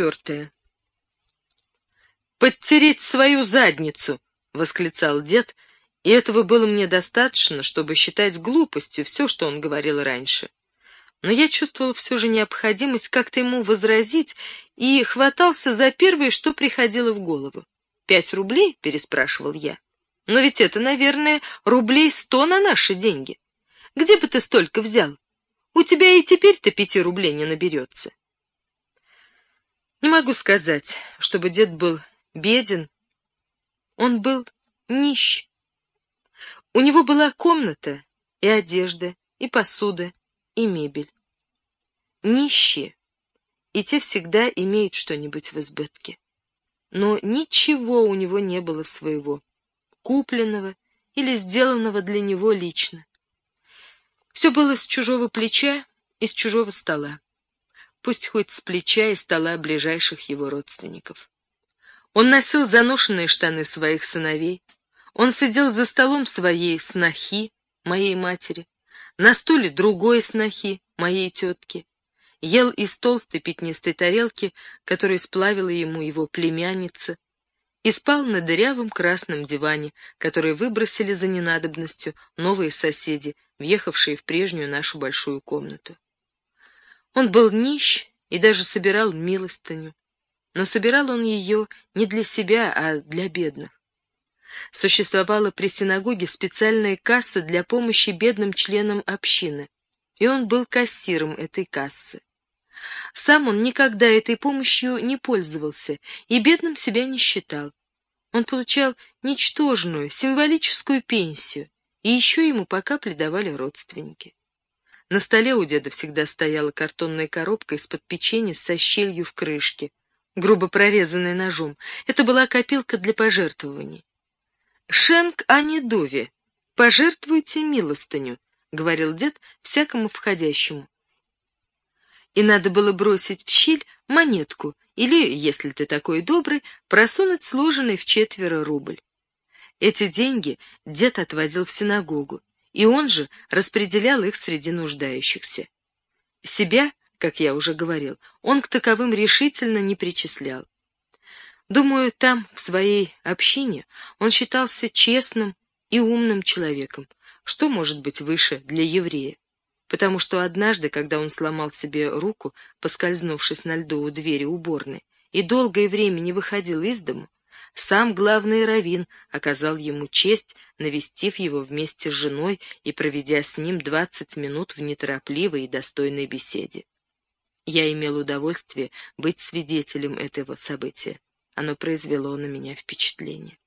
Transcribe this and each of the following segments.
четвертое. «Подтереть свою задницу!» — восклицал дед, и этого было мне достаточно, чтобы считать глупостью все, что он говорил раньше. Но я чувствовал все же необходимость как-то ему возразить и хватался за первое, что приходило в голову. «Пять рублей?» — переспрашивал я. «Но ведь это, наверное, рублей сто на наши деньги. Где бы ты столько взял? У тебя и теперь-то пяти рублей не наберется». Не могу сказать, чтобы дед был беден. Он был нищ. У него была комната и одежда, и посуда, и мебель. Нищие, и те всегда имеют что-нибудь в избытке. Но ничего у него не было своего, купленного или сделанного для него лично. Все было с чужого плеча и с чужого стола пусть хоть с плеча и стола ближайших его родственников. Он носил заношенные штаны своих сыновей, он сидел за столом своей снохи, моей матери, на стуле другой снохи, моей тетки, ел из толстой пятнистой тарелки, которую сплавила ему его племянница, и спал на дырявом красном диване, который выбросили за ненадобностью новые соседи, въехавшие в прежнюю нашу большую комнату. Он был нищ и даже собирал милостыню. Но собирал он ее не для себя, а для бедных. Существовала при синагоге специальная касса для помощи бедным членам общины, и он был кассиром этой кассы. Сам он никогда этой помощью не пользовался и бедным себя не считал. Он получал ничтожную, символическую пенсию, и еще ему по капле давали родственники. На столе у деда всегда стояла картонная коробка из-под печенья со щелью в крышке, грубо прорезанной ножом. Это была копилка для пожертвований. «Шенк Анидове, пожертвуйте милостыню», — говорил дед всякому входящему. И надо было бросить в щель монетку или, если ты такой добрый, просунуть сложенный в четверо рубль. Эти деньги дед отвозил в синагогу, и он же распределял их среди нуждающихся. Себя, как я уже говорил, он к таковым решительно не причислял. Думаю, там, в своей общине, он считался честным и умным человеком, что может быть выше для еврея. Потому что однажды, когда он сломал себе руку, поскользнувшись на льду у двери уборной, и долгое время не выходил из дому, сам главный раввин оказал ему честь, навестив его вместе с женой и проведя с ним двадцать минут в неторопливой и достойной беседе. Я имел удовольствие быть свидетелем этого события. Оно произвело на меня впечатление.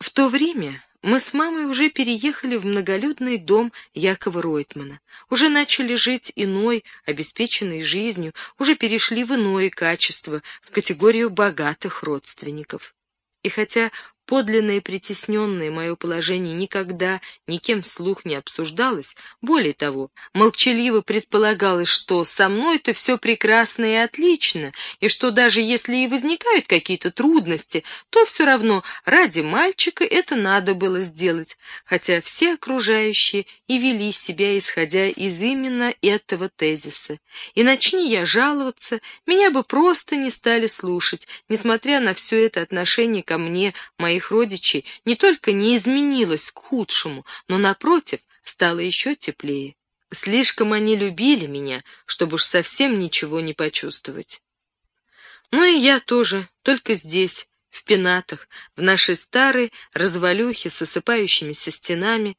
В то время мы с мамой уже переехали в многолюдный дом Якова Ройтмана, уже начали жить иной, обеспеченной жизнью, уже перешли в иное качество, в категорию богатых родственников. И хотя Подлинное притесненное мое положение никогда никем вслух не обсуждалось, более того, молчаливо предполагалось, что со мной-то все прекрасно и отлично, и что даже если и возникают какие-то трудности, то все равно ради мальчика это надо было сделать, хотя все окружающие и вели себя, исходя из именно этого тезиса. И начни я жаловаться, меня бы просто не стали слушать, несмотря на все это отношение ко мне, моих моих родичей не только не изменилось к худшему, но, напротив, стало еще теплее. Слишком они любили меня, чтобы уж совсем ничего не почувствовать. Ну и я тоже, только здесь, в пенатах, в нашей старой развалюхе с осыпающимися стенами,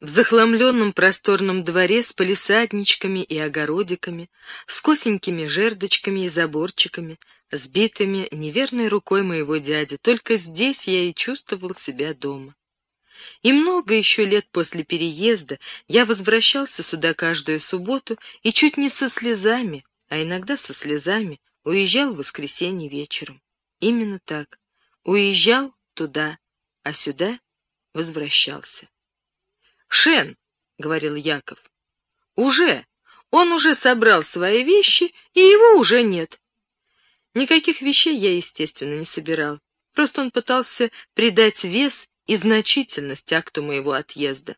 в захламленном просторном дворе с полисадничками и огородиками, с косенькими жердочками и заборчиками, сбитыми неверной рукой моего дяди. Только здесь я и чувствовал себя дома. И много еще лет после переезда я возвращался сюда каждую субботу и чуть не со слезами, а иногда со слезами, уезжал в воскресенье вечером. Именно так. Уезжал туда, а сюда возвращался. «Шен», — говорил Яков, — «уже, он уже собрал свои вещи, и его уже нет. Никаких вещей я, естественно, не собирал. Просто он пытался придать вес и значительность акту моего отъезда.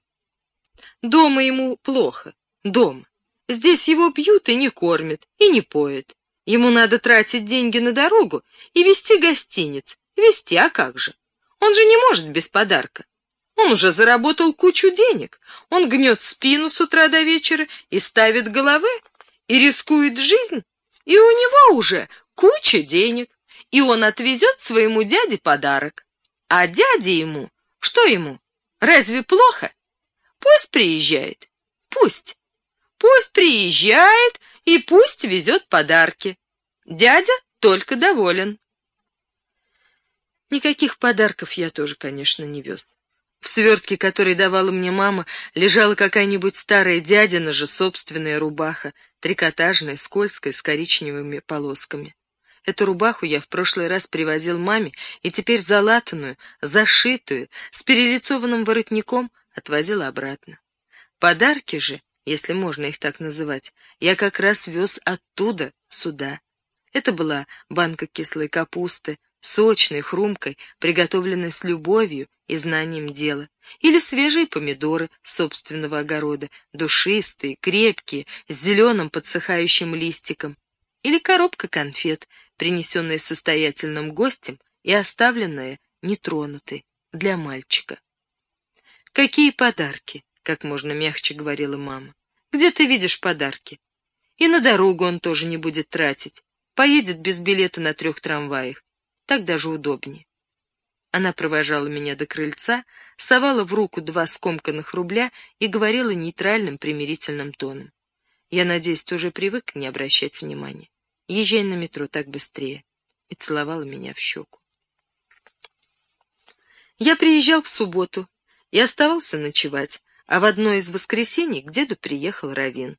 Дома ему плохо. Дома. Здесь его бьют и не кормят, и не поят. Ему надо тратить деньги на дорогу и вести гостиниц. Вести, а как же? Он же не может без подарка. Он уже заработал кучу денег. Он гнет спину с утра до вечера и ставит головы, и рискует жизнь. И у него уже куча денег. И он отвезет своему дяде подарок. А дяде ему, что ему, разве плохо? Пусть приезжает, пусть. Пусть приезжает и пусть везет подарки. Дядя только доволен. Никаких подарков я тоже, конечно, не вез. В свертке, который давала мне мама, лежала какая-нибудь старая дядина же собственная рубаха, трикотажная, скользкая, с коричневыми полосками. Эту рубаху я в прошлый раз привозил маме, и теперь залатанную, зашитую, с перелицованным воротником отвозил обратно. Подарки же, если можно их так называть, я как раз вез оттуда, сюда. Это была банка кислой капусты, сочной, хрумкой, приготовленной с любовью и знанием дела, или свежие помидоры собственного огорода, душистые, крепкие, с зеленым подсыхающим листиком, или коробка конфет, принесенная состоятельным гостем и оставленная нетронутой для мальчика. «Какие подарки?» — как можно мягче говорила мама. «Где ты видишь подарки? И на дорогу он тоже не будет тратить. Поедет без билета на трех трамваях. Так даже удобнее. Она провожала меня до крыльца, совала в руку два скомканных рубля и говорила нейтральным примирительным тоном. Я, надеюсь, ты уже привык не обращать внимания. Езжай на метро так быстрее. И целовала меня в щеку. Я приезжал в субботу и оставался ночевать, а в одно из воскресений к деду приехал Равин.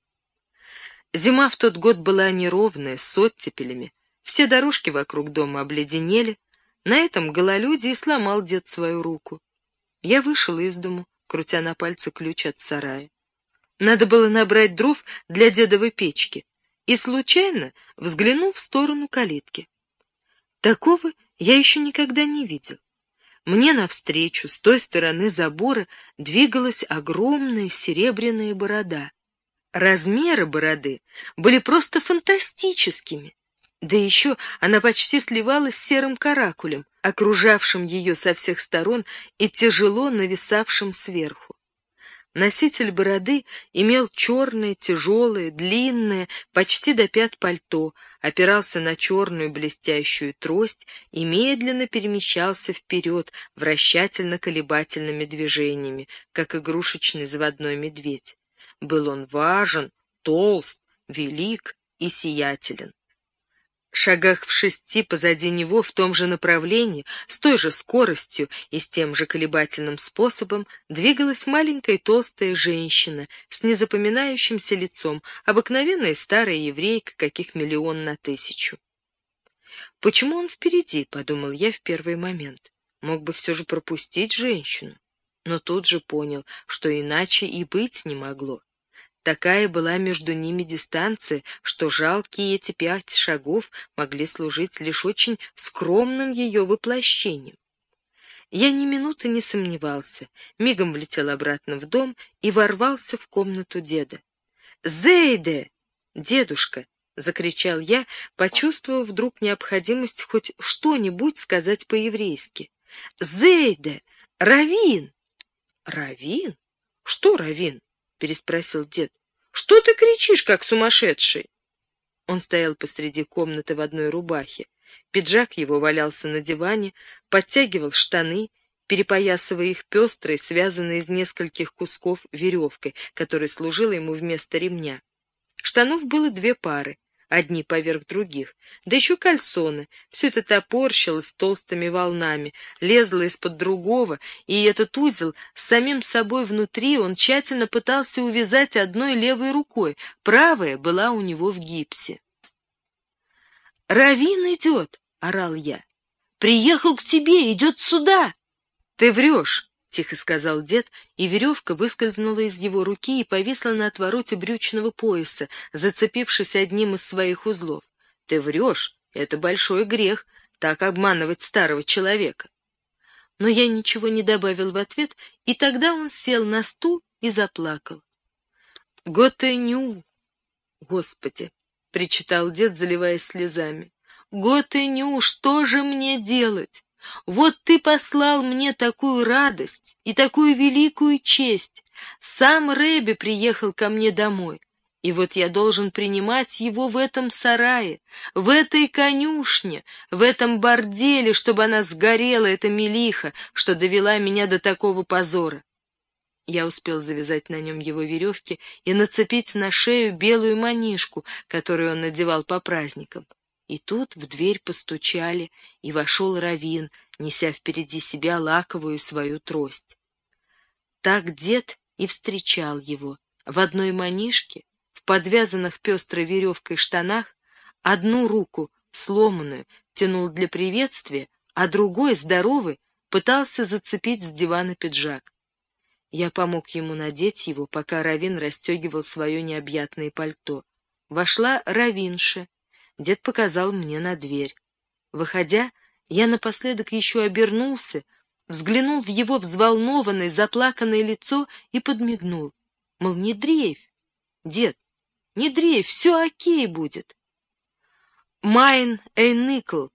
Зима в тот год была неровная, с оттепелями, все дорожки вокруг дома обледенели. На этом гололюде и сломал дед свою руку. Я вышел из дому, крутя на пальце ключ от сарая. Надо было набрать дров для дедовой печки, и случайно взглянул в сторону калитки. Такого я еще никогда не видел. Мне навстречу, с той стороны забора, двигалась огромная серебряная борода. Размеры бороды были просто фантастическими. Да еще она почти сливалась с серым каракулем, окружавшим ее со всех сторон и тяжело нависавшим сверху. Носитель бороды имел черное, тяжелое, длинное, почти до пят пальто, опирался на черную блестящую трость и медленно перемещался вперед вращательно-колебательными движениями, как игрушечный заводной медведь. Был он важен, толст, велик и сиятелен шагах в шести позади него в том же направлении, с той же скоростью и с тем же колебательным способом двигалась маленькая толстая женщина с незапоминающимся лицом, обыкновенная старая еврейка, каких миллион на тысячу. «Почему он впереди?» — подумал я в первый момент. Мог бы все же пропустить женщину, но тут же понял, что иначе и быть не могло. Такая была между ними дистанция, что жалкие эти пять шагов могли служить лишь очень скромным ее воплощением. Я ни минуты не сомневался, мигом влетел обратно в дом и ворвался в комнату деда. «Зейде! Дедушка!» — закричал я, почувствовав вдруг необходимость хоть что-нибудь сказать по-еврейски. «Зейде! Равин!» «Равин? Что Равин?» переспросил дед. «Что ты кричишь, как сумасшедший?» Он стоял посреди комнаты в одной рубахе. Пиджак его валялся на диване, подтягивал штаны, перепоясывая их пестрой, связанной из нескольких кусков веревкой, которая служила ему вместо ремня. Штанов было две пары, одни поверх других, да еще кальсоны. Все это топорщилось толстыми волнами, лезло из-под другого, и этот узел с самим собой внутри он тщательно пытался увязать одной левой рукой, правая была у него в гипсе. «Равин идет!» — орал я. «Приехал к тебе, идет сюда!» «Ты врешь!» — тихо сказал дед, и веревка выскользнула из его руки и повисла на отвороте брючного пояса, зацепившись одним из своих узлов. — Ты врешь, это большой грех, так обманывать старого человека. Но я ничего не добавил в ответ, и тогда он сел на стул и заплакал. — Готеню! Господи! причитал дед, заливаясь слезами. «Год и ню, что же мне делать? Вот ты послал мне такую радость и такую великую честь. Сам Рэби приехал ко мне домой. И вот я должен принимать его в этом сарае, в этой конюшне, в этом борделе, чтобы она сгорела, эта мелиха, что довела меня до такого позора. Я успел завязать на нем его веревки и нацепить на шею белую манишку, которую он надевал по праздникам. И тут в дверь постучали, и вошел Равин, неся впереди себя лаковую свою трость. Так дед и встречал его в одной манишке, в подвязанных пестрой веревкой штанах, одну руку, сломанную, тянул для приветствия, а другой, здоровый, пытался зацепить с дивана пиджак. Я помог ему надеть его, пока Равин расстегивал свое необъятное пальто. Вошла Равинша. Дед показал мне на дверь. Выходя, я напоследок еще обернулся, взглянул в его взволнованное, заплаканное лицо и подмигнул. Мол, не дрейфь. Дед, не дрейфь, все окей будет. Майн Эйныкл,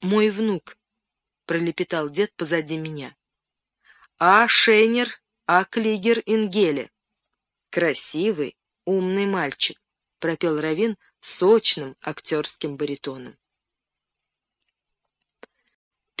мой внук, пролепетал дед позади меня. А Шейнер, а Клигер Ингеле. Красивый, умный мальчик, пропел Равин сочным актерским баритоном.